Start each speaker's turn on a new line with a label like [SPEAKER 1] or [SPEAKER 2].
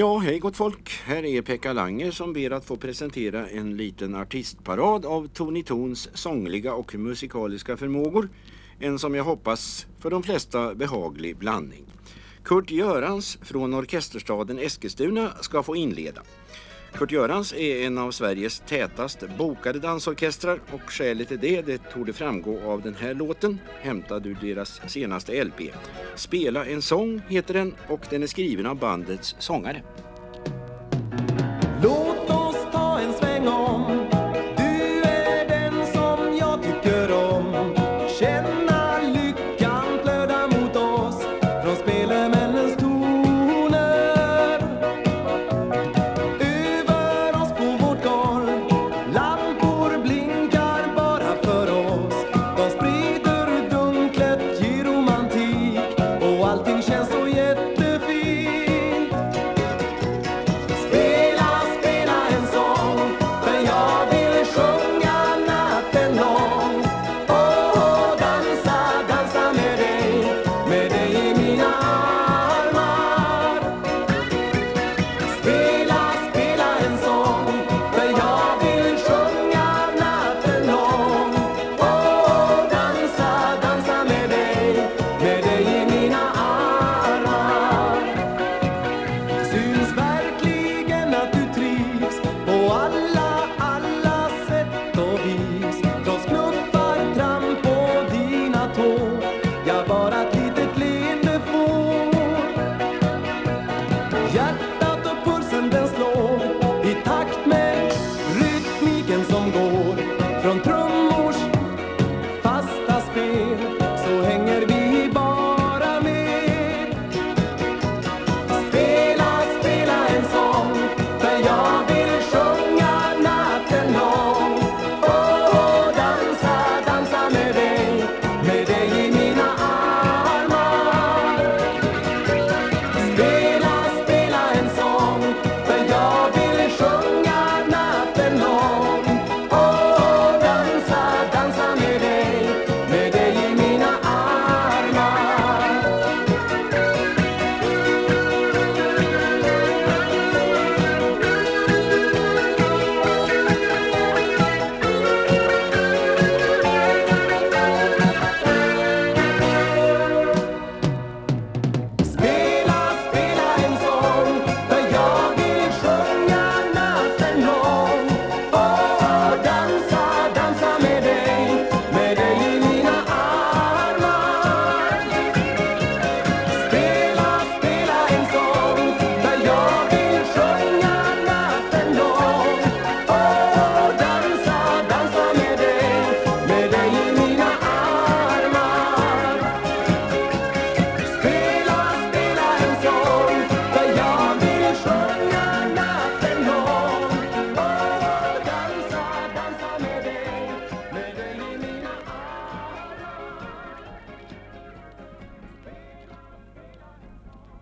[SPEAKER 1] Ja, hej gott folk. Här är Pekka Langer som ber att få presentera en liten artistparad av Tony Tons sångliga och musikaliska förmågor. En som jag hoppas för de flesta behaglig blandning. Kurt Görans från orkesterstaden Eskilstuna ska få inleda. Kurt Görans är en av Sveriges tätast bokade dansorkestrar och skälet till det, det tog framgå av den här låten, hämtad ur deras senaste LP. Spela en sång heter den och den är skriven av bandets sångare.